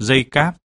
dây cáp.